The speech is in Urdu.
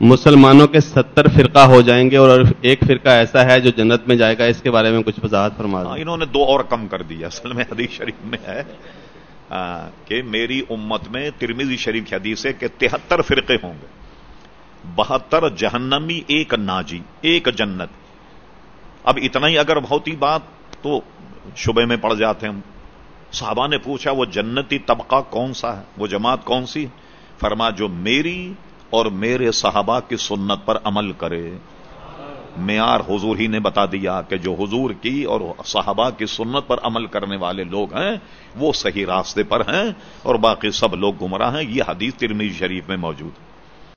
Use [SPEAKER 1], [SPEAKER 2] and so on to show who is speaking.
[SPEAKER 1] مسلمانوں کے ستر فرقہ ہو جائیں گے اور ایک فرقہ ایسا ہے جو جنت میں جائے گا اس کے بارے میں کچھ وضاحت فرما دیں۔
[SPEAKER 2] ہاں، انہوں نے دو اور کم کر دیا اصل میں حدیث شریف میں ہے آ، کہ میری امت میں ترمیزی شریف کی حدیث ہے کہ تہتر فرقے ہوں گے۔ بہتر جہنمی ایک ناجی ایک جنت۔ اب اتنا ہی اگر ہوتی بات تو شبے میں پڑ جاتے ہیں۔ ہم صحابہ نے پوچھا وہ جنتی طبقہ کون سا ہے؟ وہ جماعت کون سی فرما جو میری اور میرے صحابہ کی سنت پر عمل کرے۔ معیار حضور ہی نے بتا دیا کہ جو حضور کی اور صحابہ کی سنت پر عمل کرنے والے لوگ ہیں، وہ صحیح راستے پر ہیں اور باقی سب لوگ گمراہ ہیں۔ یہ حدیث ترمی شریف میں موجود ہے۔